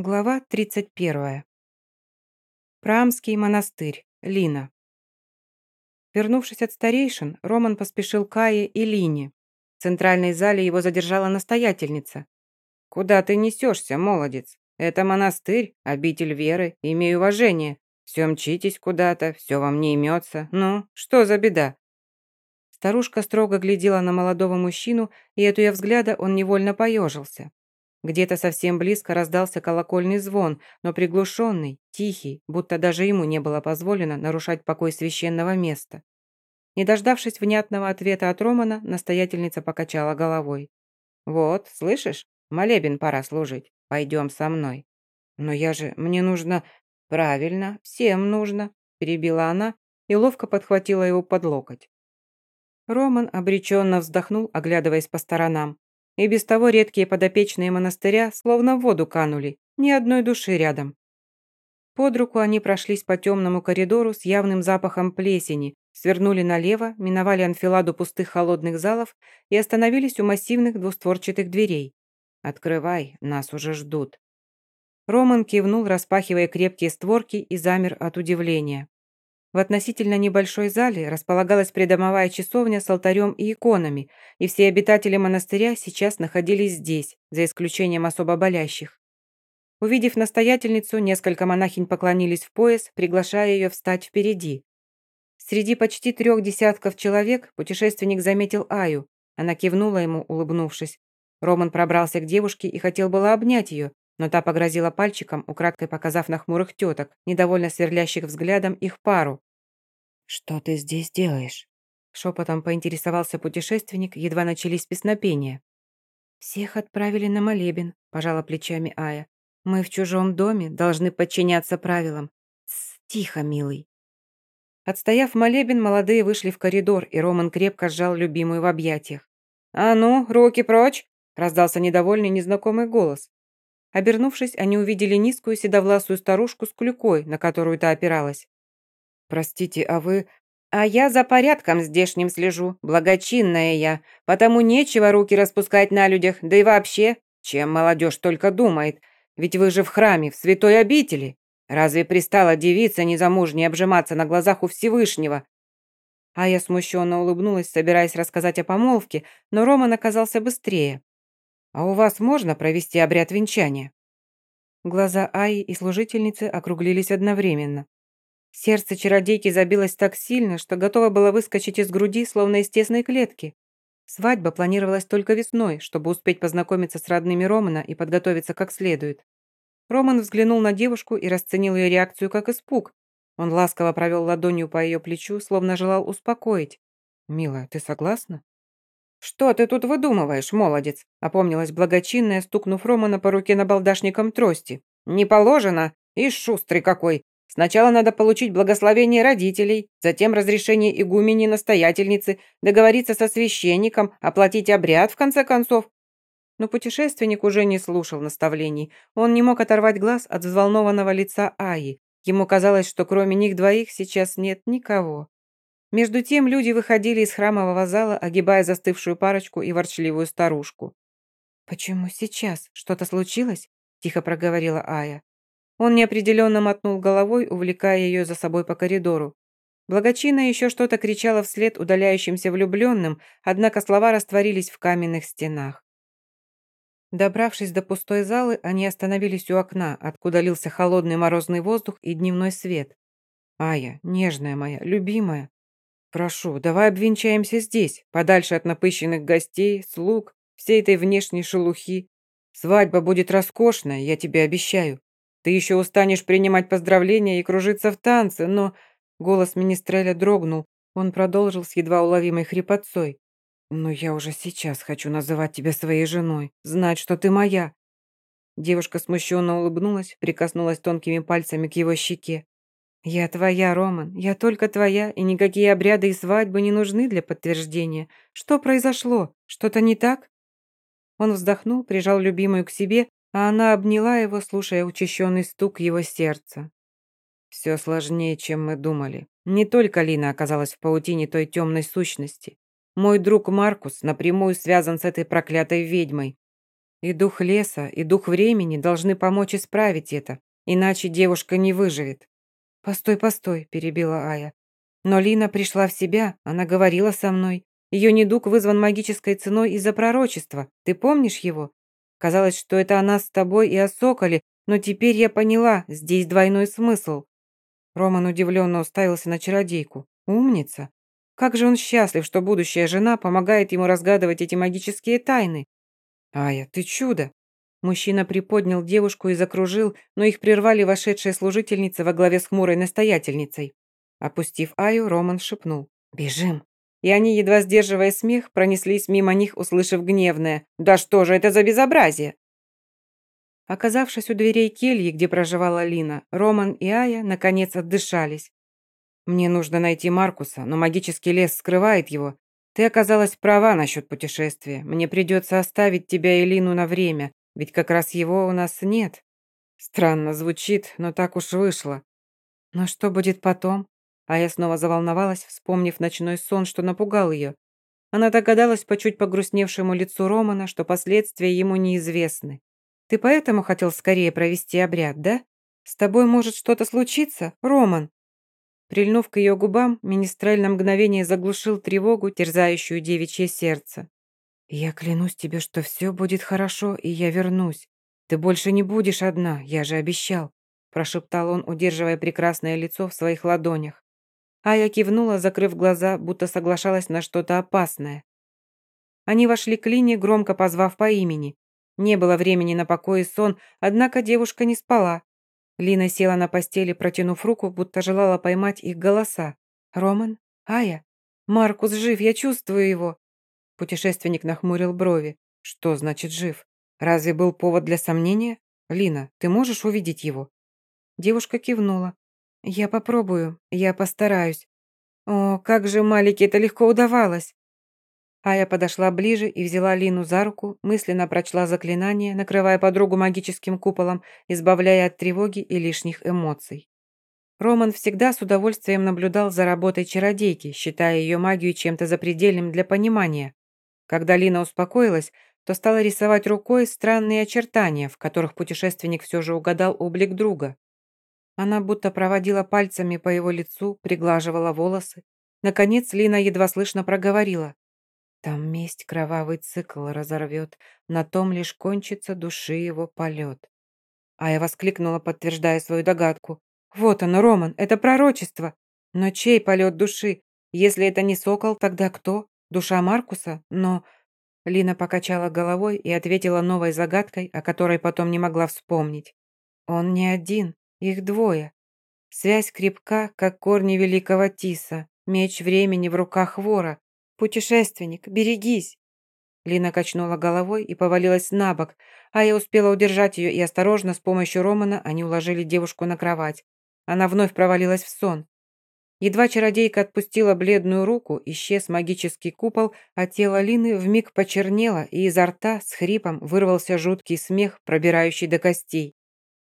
Глава 31. Прамский монастырь. Лина. Вернувшись от старейшин, Роман поспешил к Ае и Лине. В центральной зале его задержала настоятельница. «Куда ты несешься, молодец? Это монастырь, обитель веры, имей уважение. Все мчитесь куда-то, все вам не имется. Ну, что за беда?» Старушка строго глядела на молодого мужчину, и от ее взгляда он невольно поежился. Где-то совсем близко раздался колокольный звон, но приглушенный, тихий, будто даже ему не было позволено нарушать покой священного места. Не дождавшись внятного ответа от Романа, настоятельница покачала головой. «Вот, слышишь, молебен пора служить. Пойдем со мной». «Но я же... Мне нужно...» «Правильно, всем нужно», – перебила она и ловко подхватила его под локоть. Роман обреченно вздохнул, оглядываясь по сторонам. И без того редкие подопечные монастыря словно в воду канули, ни одной души рядом. Под руку они прошлись по темному коридору с явным запахом плесени, свернули налево, миновали анфиладу пустых холодных залов и остановились у массивных двустворчатых дверей. «Открывай, нас уже ждут». Роман кивнул, распахивая крепкие створки, и замер от удивления. В относительно небольшой зале располагалась придомовая часовня с алтарем и иконами, и все обитатели монастыря сейчас находились здесь, за исключением особо болящих. Увидев настоятельницу, несколько монахинь поклонились в пояс, приглашая ее встать впереди. Среди почти трех десятков человек путешественник заметил Аю. Она кивнула ему, улыбнувшись. Роман пробрался к девушке и хотел было обнять ее, но та погрозила пальчиком, украдкой показав на хмурых теток, недовольно сверлящих взглядом их пару. «Что ты здесь делаешь?» Шепотом поинтересовался путешественник, едва начались песнопения. «Всех отправили на молебен», – пожала плечами Ая. «Мы в чужом доме, должны подчиняться правилам. Тс, тихо, милый». Отстояв молебен, молодые вышли в коридор, и Роман крепко сжал любимую в объятиях. «А ну, руки прочь!» – раздался недовольный незнакомый голос. Обернувшись, они увидели низкую седовласую старушку с клюкой, на которую та опиралась. «Простите, а вы...» «А я за порядком здешним слежу, благочинная я, потому нечего руки распускать на людях, да и вообще, чем молодежь только думает, ведь вы же в храме, в святой обители. Разве пристала девица незамужней обжиматься на глазах у Всевышнего?» А я смущенно улыбнулась, собираясь рассказать о помолвке, но Роман оказался быстрее. «А у вас можно провести обряд венчания?» Глаза Аи и служительницы округлились одновременно. Сердце чародейки забилось так сильно, что готово было выскочить из груди, словно из тесной клетки. Свадьба планировалась только весной, чтобы успеть познакомиться с родными Романа и подготовиться как следует. Роман взглянул на девушку и расценил ее реакцию как испуг. Он ласково провел ладонью по ее плечу, словно желал успокоить. «Милая, ты согласна?» «Что ты тут выдумываешь, молодец?» опомнилась благочинная, стукнув Романа по руке набалдашником трости. «Не положено? И шустрый какой! Сначала надо получить благословение родителей, затем разрешение игумени-настоятельницы, договориться со священником, оплатить обряд, в конце концов». Но путешественник уже не слушал наставлений. Он не мог оторвать глаз от взволнованного лица Аи. Ему казалось, что кроме них двоих сейчас нет никого. Между тем люди выходили из храмового зала, огибая застывшую парочку и ворчливую старушку. «Почему сейчас? Что-то случилось?» – тихо проговорила Ая. Он неопределенно мотнул головой, увлекая ее за собой по коридору. Благочина еще что-то кричала вслед удаляющимся влюбленным, однако слова растворились в каменных стенах. Добравшись до пустой залы, они остановились у окна, откуда лился холодный морозный воздух и дневной свет. «Ая, нежная моя, любимая, «Прошу, давай обвенчаемся здесь, подальше от напыщенных гостей, слуг, всей этой внешней шелухи. Свадьба будет роскошная, я тебе обещаю. Ты еще устанешь принимать поздравления и кружиться в танце, но...» Голос министреля дрогнул. Он продолжил с едва уловимой хрипотцой. «Но я уже сейчас хочу называть тебя своей женой, знать, что ты моя». Девушка смущенно улыбнулась, прикоснулась тонкими пальцами к его щеке. «Я твоя, Роман, я только твоя, и никакие обряды и свадьбы не нужны для подтверждения. Что произошло? Что-то не так?» Он вздохнул, прижал любимую к себе, а она обняла его, слушая учащенный стук его сердца. «Все сложнее, чем мы думали. Не только Лина оказалась в паутине той темной сущности. Мой друг Маркус напрямую связан с этой проклятой ведьмой. И дух леса, и дух времени должны помочь исправить это, иначе девушка не выживет. «Постой, постой», – перебила Ая. «Но Лина пришла в себя, она говорила со мной. Ее недуг вызван магической ценой из-за пророчества. Ты помнишь его? Казалось, что это она с тобой и о Соколе, но теперь я поняла, здесь двойной смысл». Роман удивленно уставился на чародейку. «Умница! Как же он счастлив, что будущая жена помогает ему разгадывать эти магические тайны!» «Ая, ты чудо!» Мужчина приподнял девушку и закружил, но их прервали вошедшие служительницы во главе с хмурой настоятельницей. Опустив Аю, Роман шепнул. «Бежим!» И они, едва сдерживая смех, пронеслись мимо них, услышав гневное. «Да что же это за безобразие?» Оказавшись у дверей кельи, где проживала Лина, Роман и Ая, наконец, отдышались. «Мне нужно найти Маркуса, но магический лес скрывает его. Ты оказалась права насчет путешествия. Мне придется оставить тебя и Лину на время, ведь как раз его у нас нет. Странно звучит, но так уж вышло. Но что будет потом? А я снова заволновалась, вспомнив ночной сон, что напугал ее. Она догадалась по чуть погрустневшему лицу Романа, что последствия ему неизвестны. Ты поэтому хотел скорее провести обряд, да? С тобой может что-то случиться, Роман?» Прильнув к ее губам, министрель на мгновение заглушил тревогу, терзающую девичье сердце. «Я клянусь тебе, что все будет хорошо, и я вернусь. Ты больше не будешь одна, я же обещал», прошептал он, удерживая прекрасное лицо в своих ладонях. А я кивнула, закрыв глаза, будто соглашалась на что-то опасное. Они вошли к Лине, громко позвав по имени. Не было времени на покой и сон, однако девушка не спала. Лина села на постели, протянув руку, будто желала поймать их голоса. «Роман? Ая? Маркус жив, я чувствую его!» Путешественник нахмурил брови. «Что значит жив? Разве был повод для сомнения? Лина, ты можешь увидеть его?» Девушка кивнула. «Я попробую, я постараюсь. О, как же Малике это легко удавалось!» Ая подошла ближе и взяла Лину за руку, мысленно прочла заклинание, накрывая подругу магическим куполом, избавляя от тревоги и лишних эмоций. Роман всегда с удовольствием наблюдал за работой чародейки, считая ее магию чем-то запредельным для понимания. Когда Лина успокоилась, то стала рисовать рукой странные очертания, в которых путешественник все же угадал облик друга. Она будто проводила пальцами по его лицу, приглаживала волосы. Наконец Лина едва слышно проговорила. Там месть кровавый цикл разорвет, на том лишь кончится души его полет. А я воскликнула, подтверждая свою догадку. Вот оно, Роман, это пророчество. Но чей полет души? Если это не сокол, тогда кто? Душа Маркуса? Но... Лина покачала головой и ответила новой загадкой, о которой потом не могла вспомнить. Он не один, их двое. Связь крепка, как корни великого тиса, меч времени в руках вора, «Путешественник, берегись!» Лина качнула головой и повалилась на бок, а я успела удержать ее и осторожно с помощью Романа они уложили девушку на кровать. Она вновь провалилась в сон. Едва чародейка отпустила бледную руку, исчез магический купол, а тело Лины вмиг почернело, и изо рта с хрипом вырвался жуткий смех, пробирающий до костей.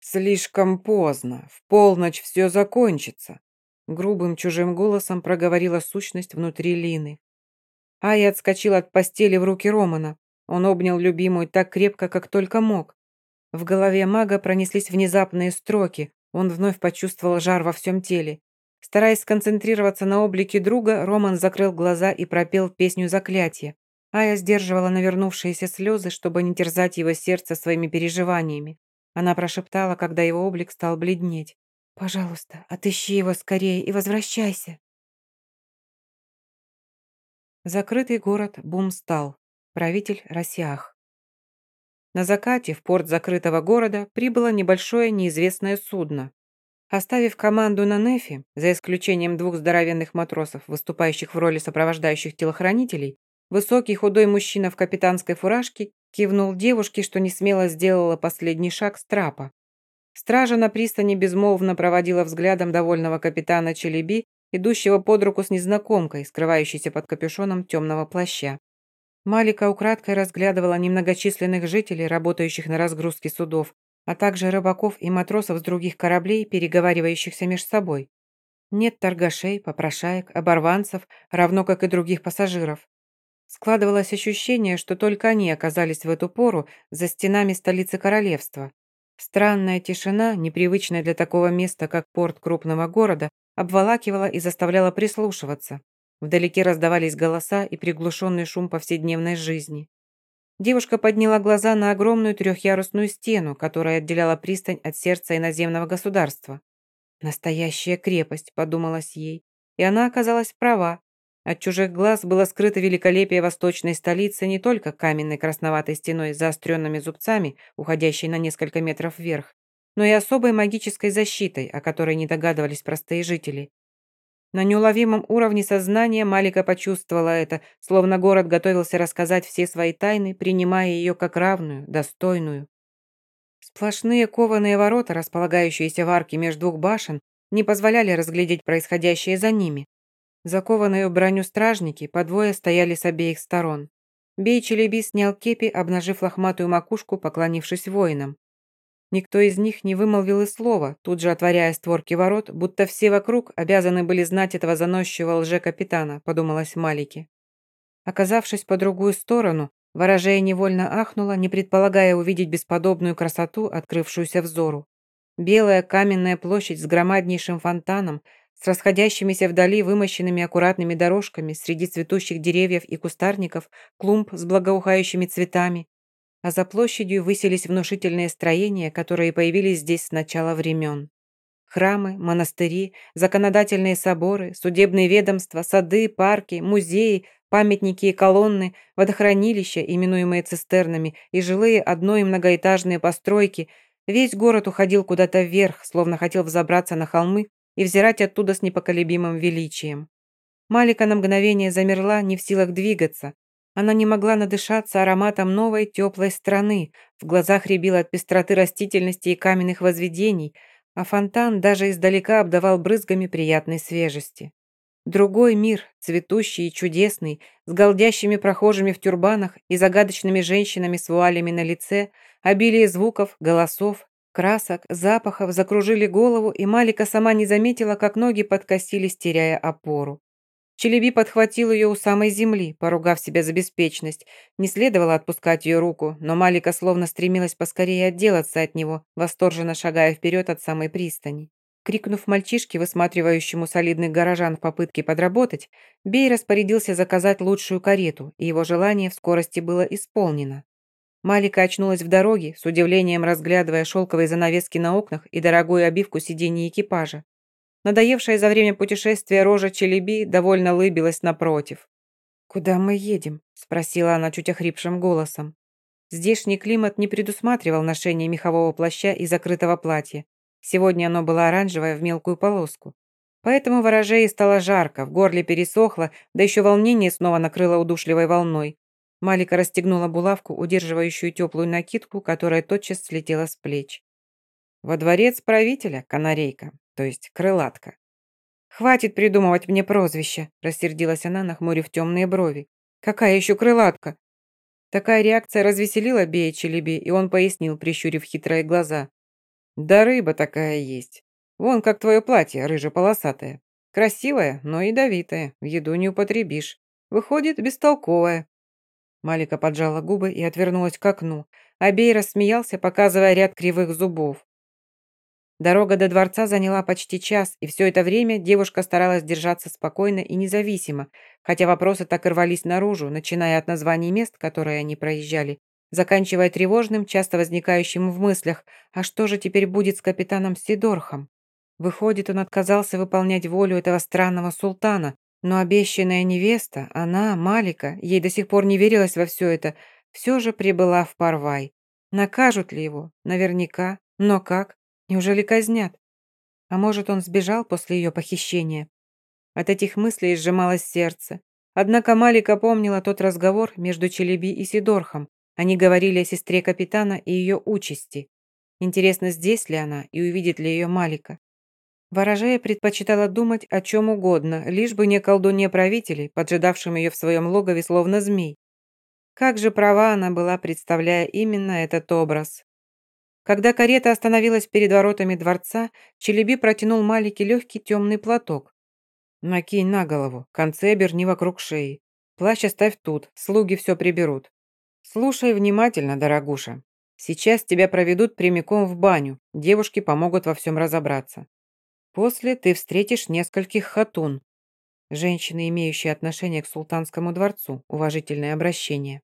«Слишком поздно. В полночь все закончится», — грубым чужим голосом проговорила сущность внутри Лины. Ая отскочила от постели в руки Романа. Он обнял любимую так крепко, как только мог. В голове мага пронеслись внезапные строки. Он вновь почувствовал жар во всем теле. Стараясь сконцентрироваться на облике друга, Роман закрыл глаза и пропел песню заклятия. Ая сдерживала навернувшиеся слезы, чтобы не терзать его сердце своими переживаниями. Она прошептала, когда его облик стал бледнеть. «Пожалуйста, отыщи его скорее и возвращайся». Закрытый город Бумстал. Правитель Росиах. На закате в порт закрытого города прибыло небольшое неизвестное судно. Оставив команду на Нефе, за исключением двух здоровенных матросов, выступающих в роли сопровождающих телохранителей, высокий худой мужчина в капитанской фуражке кивнул девушке, что не смело сделала последний шаг с трапа. Стража на пристани безмолвно проводила взглядом довольного капитана Челеби идущего под руку с незнакомкой, скрывающейся под капюшоном темного плаща. Малика украдкой разглядывала немногочисленных жителей, работающих на разгрузке судов, а также рыбаков и матросов с других кораблей, переговаривающихся между собой. Нет торгашей, попрошаек, оборванцев, равно как и других пассажиров. Складывалось ощущение, что только они оказались в эту пору за стенами столицы королевства. Странная тишина, непривычная для такого места, как порт крупного города, обволакивала и заставляла прислушиваться. Вдалеке раздавались голоса и приглушенный шум повседневной жизни. Девушка подняла глаза на огромную трехъярусную стену, которая отделяла пристань от сердца иноземного государства. «Настоящая крепость», — подумалась ей. И она оказалась права. От чужих глаз было скрыто великолепие восточной столицы не только каменной красноватой стеной с заостренными зубцами, уходящей на несколько метров вверх, но и особой магической защитой, о которой не догадывались простые жители. На неуловимом уровне сознания Малика почувствовала это, словно город готовился рассказать все свои тайны, принимая ее как равную, достойную. Сплошные кованые ворота, располагающиеся в арке между двух башен, не позволяли разглядеть происходящее за ними, Закованные в броню стражники по двое стояли с обеих сторон. Бей Челеби снял кепи, обнажив лохматую макушку, поклонившись воинам. Никто из них не вымолвил и слова, тут же отворяя створки ворот, будто все вокруг обязаны были знать этого заносчивого лже-капитана, подумалось Малике. Оказавшись по другую сторону, ворожея невольно ахнула, не предполагая увидеть бесподобную красоту, открывшуюся взору. Белая каменная площадь с громаднейшим фонтаном, с расходящимися вдали вымощенными аккуратными дорожками среди цветущих деревьев и кустарников, клумб с благоухающими цветами, а за площадью высились внушительные строения, которые появились здесь с начала времен. Храмы, монастыри, законодательные соборы, судебные ведомства, сады, парки, музеи, памятники и колонны, водохранилища, именуемые цистернами, и жилые одно- и многоэтажные постройки. Весь город уходил куда-то вверх, словно хотел взобраться на холмы и взирать оттуда с непоколебимым величием. Малика на мгновение замерла, не в силах двигаться. Она не могла надышаться ароматом новой теплой страны, в глазах рябило от пестроты растительности и каменных возведений, а фонтан даже издалека обдавал брызгами приятной свежести. Другой мир, цветущий и чудесный, с голдящими прохожими в тюрбанах и загадочными женщинами с вуалями на лице, обилие звуков, голосов, Красок, запахов закружили голову, и Малика сама не заметила, как ноги подкосились, теряя опору. Челеби подхватил ее у самой земли, поругав себя за беспечность. Не следовало отпускать ее руку, но Малика словно стремилась поскорее отделаться от него, восторженно шагая вперед от самой пристани. Крикнув мальчишке, высматривающему солидных горожан в попытке подработать, Бей распорядился заказать лучшую карету, и его желание в скорости было исполнено. Малика очнулась в дороге, с удивлением разглядывая шелковые занавески на окнах и дорогую обивку сидений экипажа. Надоевшая за время путешествия рожа Челеби довольно лыбилась напротив. «Куда мы едем?» – спросила она чуть охрипшим голосом. Здешний климат не предусматривал ношение мехового плаща и закрытого платья. Сегодня оно было оранжевое в мелкую полоску. Поэтому ворожее стало жарко, в горле пересохло, да еще волнение снова накрыло удушливой волной. Малика расстегнула булавку, удерживающую теплую накидку, которая тотчас слетела с плеч. «Во дворец правителя, канарейка, то есть крылатка». «Хватит придумывать мне прозвище», – рассердилась она, нахмурив темные брови. «Какая еще крылатка?» Такая реакция развеселила Бея Челеби, и он пояснил, прищурив хитрые глаза. «Да рыба такая есть. Вон как твое платье, рыже-полосатое. Красивая, но ядовитая, в еду не употребишь. Выходит, бестолковая. Малика поджала губы и отвернулась к окну. Абей рассмеялся, показывая ряд кривых зубов. Дорога до дворца заняла почти час, и все это время девушка старалась держаться спокойно и независимо, хотя вопросы так и рвались наружу, начиная от названий мест, которые они проезжали, заканчивая тревожным, часто возникающим в мыслях, а что же теперь будет с капитаном Сидорхом? Выходит, он отказался выполнять волю этого странного султана, но обещанная невеста, она, Малика, ей до сих пор не верилась во все это, все же прибыла в Парвай. Накажут ли его? Наверняка. Но как? Неужели казнят? А может, он сбежал после ее похищения? От этих мыслей сжималось сердце. Однако Малика помнила тот разговор между Челеби и Сидорхом. Они говорили о сестре капитана и ее участи. Интересно, здесь ли она и увидит ли ее Малика. Ворожея предпочитала думать о чем угодно, лишь бы не колдунья правителей, поджидавшим ее в своем логове словно змей. Как же права она была, представляя именно этот образ. Когда карета остановилась перед воротами дворца, Челеби протянул Малике легкий темный платок. «Накинь на голову, концы оберни вокруг шеи. Плащ оставь тут, слуги все приберут. Слушай внимательно, дорогуша. Сейчас тебя проведут прямиком в баню, девушки помогут во всем разобраться. После ты встретишь нескольких хатун. Женщины, имеющие отношение к султанскому дворцу, уважительное обращение.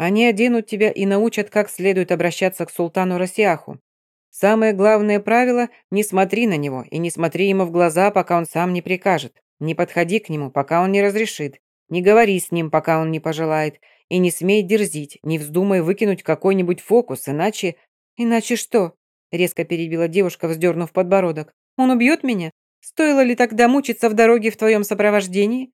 Они оденут тебя и научат, как следует обращаться к султану Расиаху. Самое главное правило – не смотри на него и не смотри ему в глаза, пока он сам не прикажет. Не подходи к нему, пока он не разрешит. Не говори с ним, пока он не пожелает. И не смей дерзить, не вздумай выкинуть какой-нибудь фокус, иначе... Иначе что? Резко перебила девушка, вздернув подбородок. Он убьет меня? Стоило ли тогда мучиться в дороге в твоем сопровождении?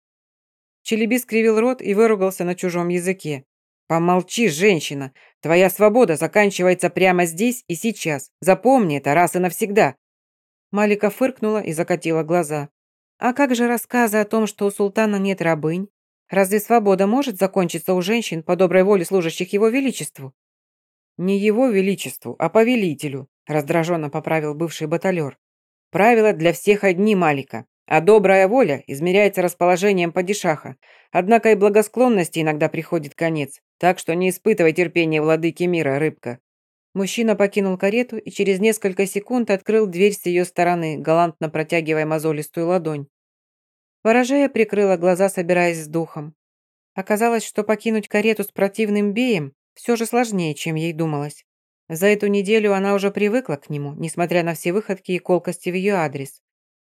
Челеби скривил рот и выругался на чужом языке. «Помолчи, женщина! Твоя свобода заканчивается прямо здесь и сейчас. Запомни это раз и навсегда!» Малика фыркнула и закатила глаза. «А как же рассказы о том, что у султана нет рабынь? Разве свобода может закончиться у женщин по доброй воле служащих его величеству?» «Не его величеству, а повелителю», раздраженно поправил бывший баталер. «Правила для всех одни, Малика. А добрая воля измеряется расположением падишаха. Однако и благосклонности иногда приходит конец, так что не испытывай терпения владыки мира, рыбка». Мужчина покинул карету и через несколько секунд открыл дверь с ее стороны, галантно протягивая мозолистую ладонь. Ворожея прикрыла глаза, собираясь с духом. Оказалось, что покинуть карету с противным беем все же сложнее, чем ей думалось. За эту неделю она уже привыкла к нему, несмотря на все выходки и колкости в ее адрес.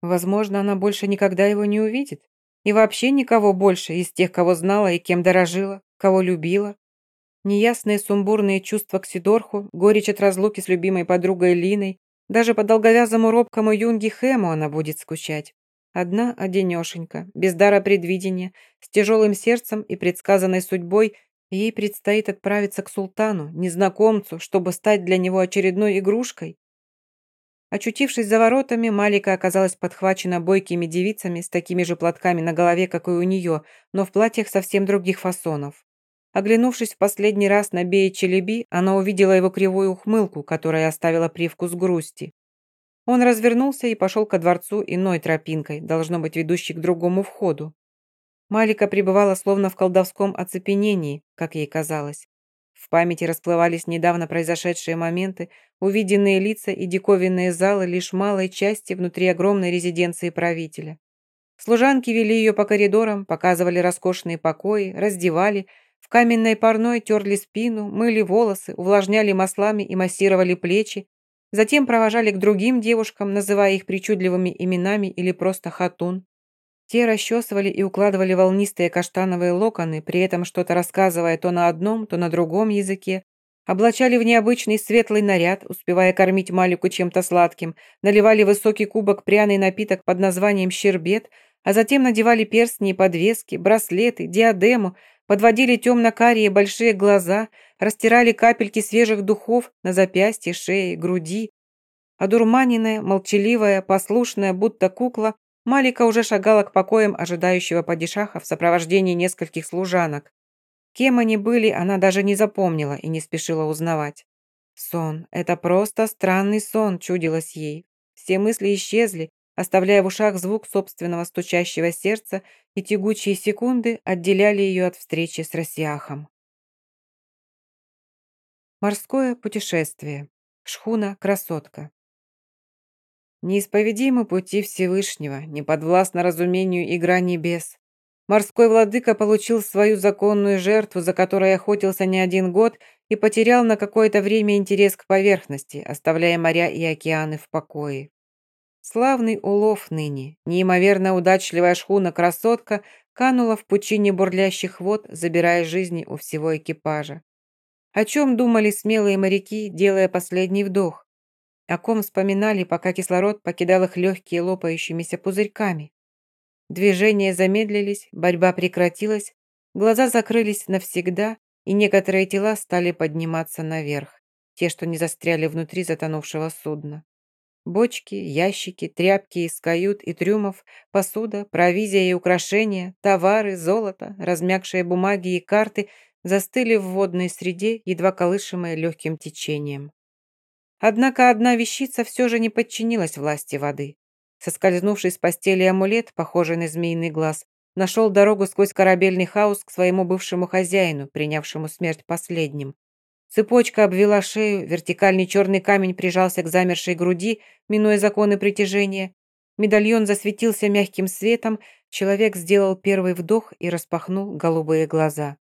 Возможно, она больше никогда его не увидит. И вообще никого больше из тех, кого знала и кем дорожила, кого любила. Неясные сумбурные чувства к Сидорху, горечь от разлуки с любимой подругой Линой, даже по долговязому робкому юнге Хэму она будет скучать. Одна одинешенька, без дара предвидения, с тяжелым сердцем и предсказанной судьбой, ей предстоит отправиться к султану, незнакомцу, чтобы стать для него очередной игрушкой. Очутившись за воротами, Малика оказалась подхвачена бойкими девицами с такими же платками на голове, как и у нее, но в платьях совсем других фасонов. Оглянувшись в последний раз на Бея Челеби, она увидела его кривую ухмылку, которая оставила привкус грусти. Он развернулся и пошел ко дворцу иной тропинкой, должно быть, ведущей к другому входу. Малика пребывала словно в колдовском оцепенении, как ей казалось. В памяти расплывались недавно произошедшие моменты, увиденные лица и диковинные залы лишь малой части внутри огромной резиденции правителя. Служанки вели ее по коридорам, показывали роскошные покои, раздевали, в каменной парной терли спину, мыли волосы, увлажняли маслами и массировали плечи, затем провожали к другим девушкам, называя их причудливыми именами или просто хатун. Те расчесывали и укладывали волнистые каштановые локоны, при этом что-то рассказывая то на одном, то на другом языке, облачали в необычный светлый наряд, успевая кормить Малику чем-то сладким, наливали высокий кубок пряный напиток под названием щербет, а затем надевали перстни и подвески, браслеты, диадему, подводили темно-карие большие глаза, растирали капельки свежих духов на запястье, шее, груди. Одурманенная, молчаливая, послушная, будто кукла, Малика уже шагала к покоям ожидающего падишаха в сопровождении нескольких служанок. Кем они были, она даже не запомнила и не спешила узнавать. Сон. Это просто странный сон, чудилось ей. Все мысли исчезли, оставляя в ушах звук собственного стучащего сердца, и тягучие секунды отделяли ее от встречи с Росиахом. Морское путешествие. Шхуна-красотка. Неисповедимы пути Всевышнего, не подвластно разумению игра небес. Морской владыка получил свою законную жертву, за которой охотился не один год, и потерял на какое-то время интерес к поверхности, оставляя моря и океаны в покое. Славный улов ныне, неимоверно удачливая шхуна-красотка канула в пучине бурлящих вод, забирая жизни у всего экипажа. О чем думали смелые моряки, делая последний вдох? о ком вспоминали, пока кислород покидал их легкие лопающимися пузырьками. Движения замедлились, борьба прекратилась, глаза закрылись навсегда, и некоторые тела стали подниматься наверх, те, что не застряли внутри затонувшего судна. Бочки, ящики, тряпки из кают и трюмов, посуда, провизия и украшения, товары, золото, размягшие бумаги и карты застыли в водной среде, едва колышемые легким течением. Однако одна вещица все же не подчинилась власти воды. Соскользнувший с постели амулет, похожий на змеиный глаз, нашел дорогу сквозь корабельный хаос к своему бывшему хозяину, принявшему смерть последним. Цепочка обвела шею, вертикальный черный камень прижался к замершей груди, минуя законы притяжения. Медальон засветился мягким светом, человек сделал первый вдох и распахнул голубые глаза.